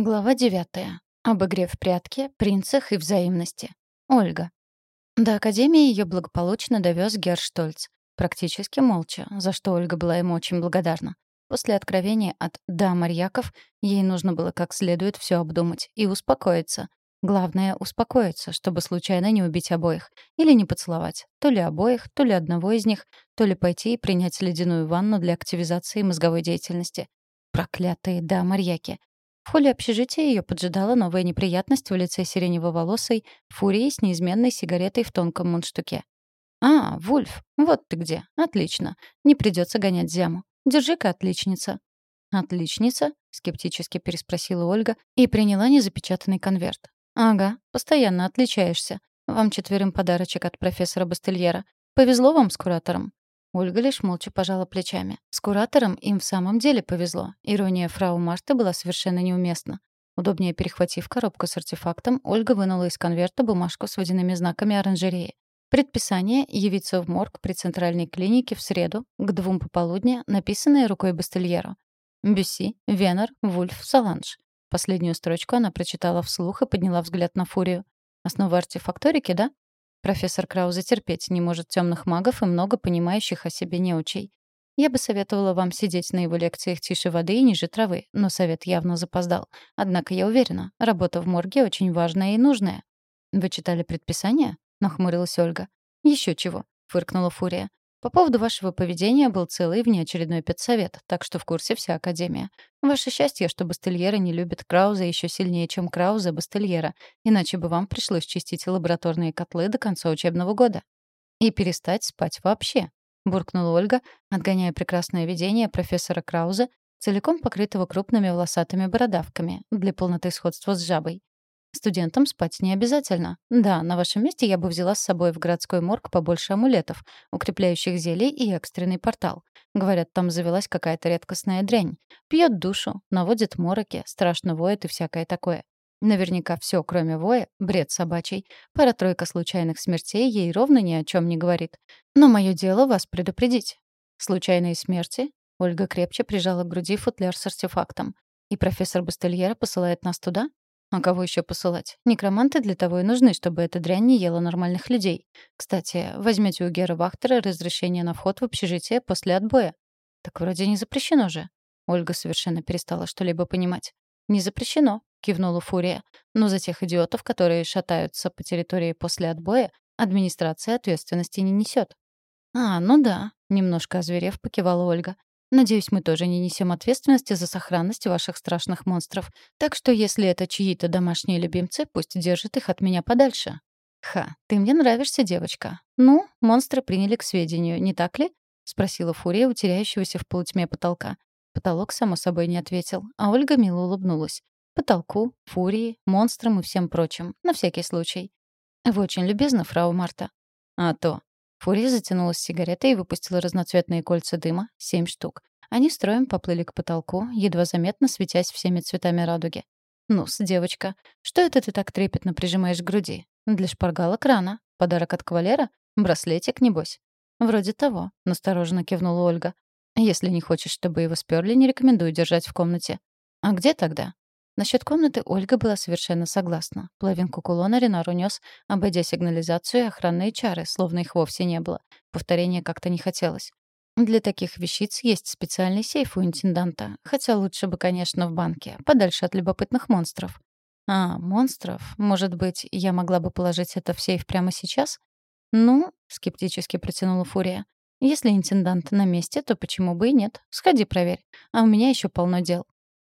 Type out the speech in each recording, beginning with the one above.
Глава девятая. Об игре в прятки, принцах и взаимности. Ольга. До Академии ее благополучно довез Герштольц. Практически молча, за что Ольга была ему очень благодарна. После откровения от «да, Марьяков» ей нужно было как следует все обдумать и успокоиться. Главное — успокоиться, чтобы случайно не убить обоих. Или не поцеловать. То ли обоих, то ли одного из них, то ли пойти и принять ледяную ванну для активизации мозговой деятельности. Проклятые «да, Марьяки». В холле общежития ее поджидала новая неприятность в лице сиренево-волосой фурии с неизменной сигаретой в тонком мундштуке. «А, Вульф, вот ты где. Отлично. Не придется гонять зяму. Держи-ка, отличница». «Отличница?» — скептически переспросила Ольга и приняла незапечатанный конверт. «Ага, постоянно отличаешься. Вам четверым подарочек от профессора Бастельера. Повезло вам с куратором?» Ольга лишь молча пожала плечами. С куратором им в самом деле повезло. Ирония фрау Марты была совершенно неуместна. Удобнее перехватив коробку с артефактом, Ольга вынула из конверта бумажку с водяными знаками оранжереи. Предписание явиться в морг при центральной клинике в среду к двум пополудня, написанное рукой Бастельера. Бюсси, Венер, Вульф, Саланж. Последнюю строчку она прочитала вслух и подняла взгляд на Фурию. «Основа артефакторики, да?» Профессор Краузе терпеть не может темных магов и много понимающих о себе неучей. Я бы советовала вам сидеть на его лекциях тише воды и ниже травы, но совет явно запоздал. Однако я уверена, работа в морге очень важная и нужная. «Вы читали предписание?» — нахмурилась Ольга. Еще чего», — фыркнула Фурия. По поводу вашего поведения был целый внеочередной педсовет, так что в курсе вся Академия. Ваше счастье, что Бастельера не любит Крауза еще сильнее, чем Крауза Бастельера, иначе бы вам пришлось чистить лабораторные котлы до конца учебного года. И перестать спать вообще, буркнула Ольга, отгоняя прекрасное видение профессора Крауза, целиком покрытого крупными волосатыми бородавками, для полноты сходства с жабой. Студентам спать не обязательно. Да, на вашем месте я бы взяла с собой в городской морг побольше амулетов, укрепляющих зелий и экстренный портал. Говорят, там завелась какая-то редкостная дрянь. Пьет душу, наводит мороки, страшно воет и всякое такое. Наверняка все, кроме воя, бред собачий. Пара-тройка случайных смертей ей ровно ни о чем не говорит. Но мое дело вас предупредить. Случайные смерти? Ольга крепче прижала к груди футляр с артефактом. И профессор Бастельера посылает нас туда? А кого еще посылать? Некроманты для того и нужны, чтобы эта дрянь не ела нормальных людей. Кстати, возьмете у Гера Вахтера разрешение на вход в общежитие после отбоя. Так вроде не запрещено же. Ольга совершенно перестала что-либо понимать. «Не запрещено», — кивнула Фурия. «Но за тех идиотов, которые шатаются по территории после отбоя, администрация ответственности не несет». «А, ну да», — немножко озверев, покивала Ольга. Надеюсь, мы тоже не несем ответственности за сохранность ваших страшных монстров. Так что если это чьи-то домашние любимцы, пусть держат их от меня подальше. Ха, ты мне нравишься, девочка. Ну, монстры приняли к сведению, не так ли? спросила Фурия, утеряющегося в полутьме потолка. Потолок, само собой, не ответил, а Ольга мило улыбнулась. Потолку, Фурии, монстрам и всем прочим, на всякий случай. Вы очень любезны, фрау Марта. А то. Фурия затянулась сигаретой и выпустила разноцветные кольца дыма, семь штук. Они строем поплыли к потолку, едва заметно светясь всеми цветами радуги. «Ну-с, девочка, что это ты так трепетно прижимаешь к груди? Для шпаргалок рано. Подарок от кавалера? Браслетик, небось?» «Вроде того», — настороженно кивнула Ольга. «Если не хочешь, чтобы его сперли, не рекомендую держать в комнате». «А где тогда?» Насчет комнаты Ольга была совершенно согласна. Половинку кулона Ренар унес, обойдя сигнализацию и охранные чары, словно их вовсе не было. Повторения как-то не хотелось. Для таких вещиц есть специальный сейф у интенданта. Хотя лучше бы, конечно, в банке, подальше от любопытных монстров. А, монстров? Может быть, я могла бы положить это в сейф прямо сейчас? Ну, скептически протянула Фурия. Если интендант на месте, то почему бы и нет? Сходи проверь. А у меня еще полно дел.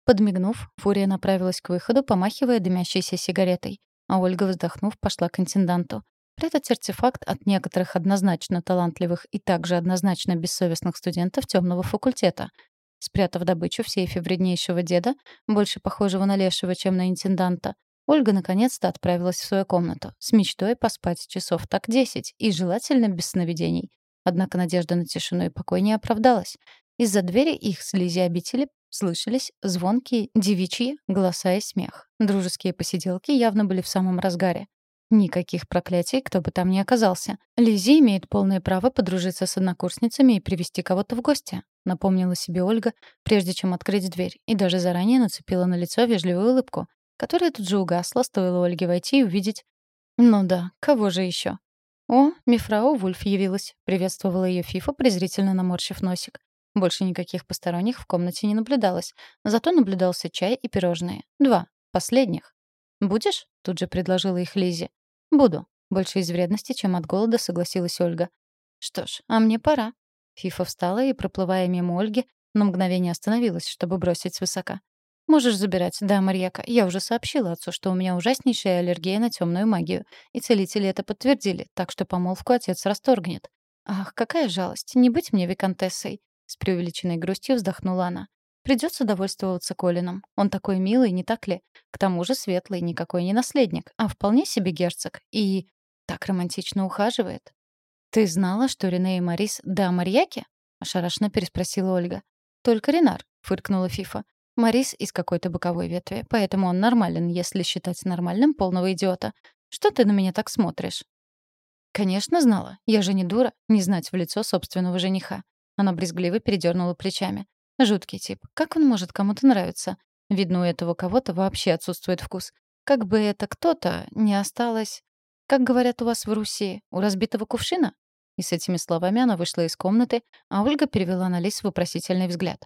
Подмигнув, Фурия направилась к выходу, помахивая дымящейся сигаретой. А Ольга, вздохнув, пошла к интенданту. Прятать артефакт от некоторых однозначно талантливых и также однозначно бессовестных студентов темного факультета. Спрятав добычу в сейфе вреднейшего деда, больше похожего на лешего, чем на интенданта, Ольга наконец-то отправилась в свою комнату с мечтой поспать часов так десять и желательно без сновидений. Однако надежда на тишину и покой не оправдалась. Из-за двери их слизи обители Слышались звонкие девичьи голоса и смех. Дружеские посиделки явно были в самом разгаре. Никаких проклятий, кто бы там ни оказался. Лизи имеет полное право подружиться с однокурсницами и привести кого-то в гости, напомнила себе Ольга, прежде чем открыть дверь, и даже заранее нацепила на лицо вежливую улыбку, которая тут же угасла, стоило Ольге войти и увидеть... Ну да, кого же еще? О, мифрау Вульф явилась, приветствовала ее Фифа, презрительно наморщив носик. Больше никаких посторонних в комнате не наблюдалось, зато наблюдался чай и пирожные. Два, последних. «Будешь?» — тут же предложила их Лизи. «Буду». Больше из вредности, чем от голода, согласилась Ольга. «Что ж, а мне пора». Фифа встала и, проплывая мимо Ольги, на мгновение остановилась, чтобы бросить свысока. «Можешь забирать, да, Марьяка. Я уже сообщила отцу, что у меня ужаснейшая аллергия на темную магию. И целители это подтвердили, так что помолвку отец расторгнет. Ах, какая жалость, не быть мне виконтессой!» С преувеличенной грустью вздохнула она. Придется довольствоваться Колином. Он такой милый, не так ли? К тому же светлый, никакой не наследник, а вполне себе герцог. И так романтично ухаживает. «Ты знала, что Рене и Марис — да, Марьяки?» — ошарашенно переспросила Ольга. «Только Ренар», — фыркнула Фифа. «Марис из какой-то боковой ветви, поэтому он нормален, если считать нормальным полного идиота. Что ты на меня так смотришь?» «Конечно знала. Я же не дура, не знать в лицо собственного жениха». Она брезгливо передернула плечами. Жуткий тип. Как он может кому-то нравиться? Видно, у этого кого-то вообще отсутствует вкус. Как бы это кто-то не осталось... Как говорят у вас в Руси, у разбитого кувшина? И с этими словами она вышла из комнаты, а Ольга перевела на Лис вопросительный взгляд.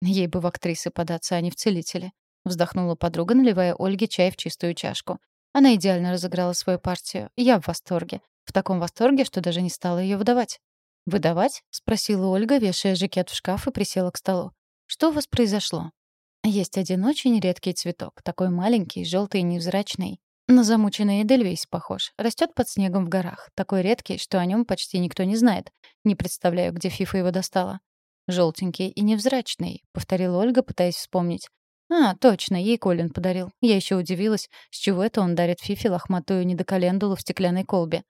Ей бы в актрисы податься, а не в целители. Вздохнула подруга, наливая Ольге чай в чистую чашку. Она идеально разыграла свою партию. Я в восторге. В таком восторге, что даже не стала ее выдавать. «Выдавать?» — спросила Ольга, вешая жакет в шкаф и присела к столу. «Что у вас произошло?» «Есть один очень редкий цветок, такой маленький, желтый и невзрачный. На замученный Эдельвейс похож. Растет под снегом в горах. Такой редкий, что о нем почти никто не знает. Не представляю, где Фифа его достала». «Желтенький и невзрачный», — повторила Ольга, пытаясь вспомнить. «А, точно, ей Колин подарил. Я еще удивилась, с чего это он дарит Фифе лохматую недокалендулу в стеклянной колбе».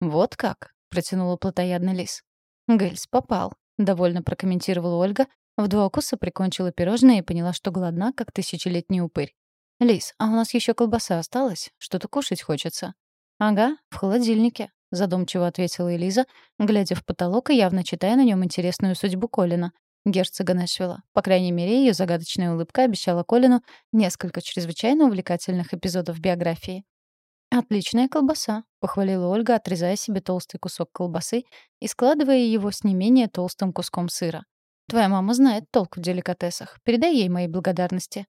«Вот как?» Протянула плотоядный лис. «Гельс попал», — довольно прокомментировала Ольга, в два укуса прикончила пирожное и поняла, что голодна, как тысячелетний упырь. «Лис, а у нас еще колбаса осталась? Что-то кушать хочется». «Ага, в холодильнике», — задумчиво ответила Элиза, глядя в потолок и явно читая на нем интересную судьбу Колина, герцога Нэшвилла. По крайней мере, ее загадочная улыбка обещала Колину несколько чрезвычайно увлекательных эпизодов биографии. «Отличная колбаса», — похвалила Ольга, отрезая себе толстый кусок колбасы и складывая его с не менее толстым куском сыра. «Твоя мама знает толк в деликатесах. Передай ей мои благодарности».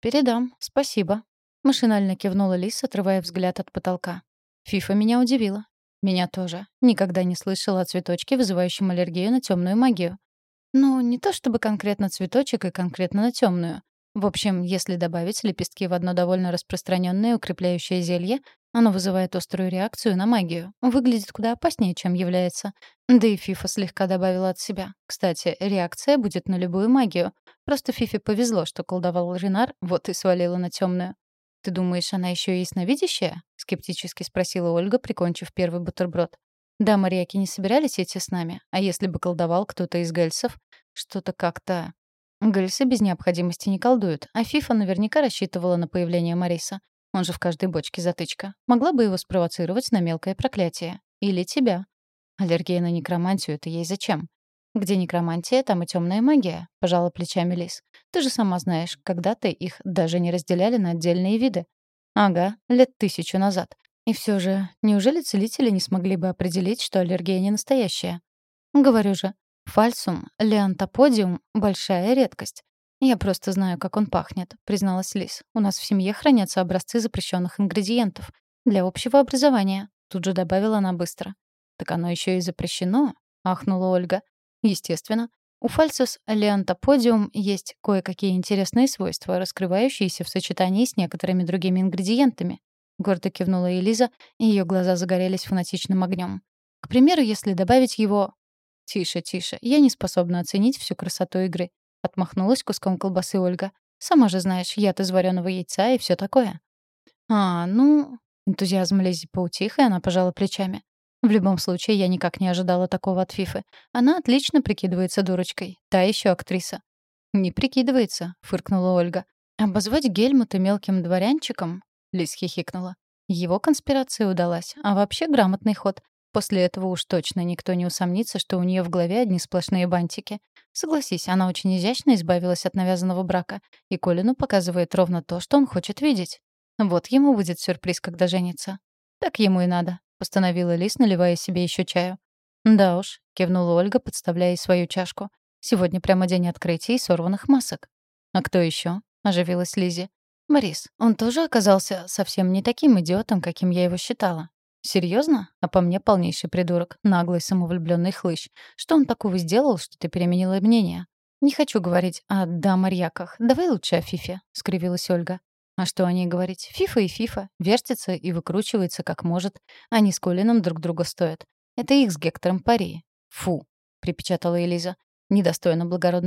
«Передам. Спасибо». Машинально кивнула Лис, отрывая взгляд от потолка. «Фифа меня удивила. Меня тоже. Никогда не слышала о цветочке, вызывающем аллергию на темную магию. Ну, не то чтобы конкретно цветочек и конкретно на темную. В общем, если добавить лепестки в одно довольно распространенное укрепляющее зелье, оно вызывает острую реакцию на магию. Выглядит куда опаснее, чем является. Да и Фифа слегка добавила от себя. Кстати, реакция будет на любую магию. Просто Фифе повезло, что колдовал Ренар, вот и свалила на темную. «Ты думаешь, она еще и ясновидящая?» — скептически спросила Ольга, прикончив первый бутерброд. «Да, моряки не собирались идти с нами. А если бы колдовал кто-то из гельсов? Что-то как-то...» Гельсы без необходимости не колдуют, а Фифа наверняка рассчитывала на появление Мариса. Он же в каждой бочке затычка. Могла бы его спровоцировать на мелкое проклятие. Или тебя. Аллергия на некромантию — это ей зачем? Где некромантия, там и темная магия, — пожала плечами Лис. Ты же сама знаешь, когда-то их даже не разделяли на отдельные виды. Ага, лет тысячу назад. И все же, неужели целители не смогли бы определить, что аллергия не настоящая? Говорю же, фальсум, леантоподиум — большая редкость. «Я просто знаю, как он пахнет», — призналась Лис. «У нас в семье хранятся образцы запрещенных ингредиентов. Для общего образования», — тут же добавила она быстро. «Так оно еще и запрещено?» — ахнула Ольга. «Естественно. У фальцус леантоподиум есть кое-какие интересные свойства, раскрывающиеся в сочетании с некоторыми другими ингредиентами». Гордо кивнула Элиза, и ее глаза загорелись фанатичным огнем. К примеру, если добавить его... Тише, тише. Я не способна оценить всю красоту игры. Отмахнулась куском колбасы Ольга. «Сама же знаешь, яд из вареного яйца и все такое». «А, ну...» Энтузиазм Лизи поутих, и она пожала плечами. В любом случае, я никак не ожидала такого от Фифы. Она отлично прикидывается дурочкой. Та еще актриса. «Не прикидывается», — фыркнула Ольга. «Обозвать Гельмута мелким дворянчиком?» — Лиз хихикнула. Его конспирация удалась, а вообще грамотный ход. После этого уж точно никто не усомнится, что у нее в голове одни сплошные бантики. Согласись, она очень изящно избавилась от навязанного брака, и Колину показывает ровно то, что он хочет видеть. Вот ему будет сюрприз, когда женится. Так ему и надо, постановила Лис, наливая себе еще чаю. Да уж, кивнула Ольга, подставляя свою чашку. Сегодня прямо день открытия и сорванных масок. А кто еще? оживилась Лизи. Борис. Он тоже оказался совсем не таким идиотом, каким я его считала. Серьезно? А по мне полнейший придурок, наглый самовлюбленный хлыщ. Что он такого сделал, что ты переменила мнение? Не хочу говорить о дамарьяках. Давай лучше о Фифе, скривилась Ольга. А что о ней говорить? Фифа и Фифа. Вертится и выкручивается как может. Они с Колином друг друга стоят. Это их с Гектором пари. Фу, припечатала Элиза. Недостойно благородного